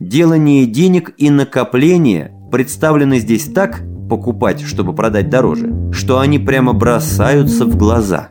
Делание денег и накопление представлены здесь так, покупать, чтобы продать дороже, что они прямо бросаются в глаза.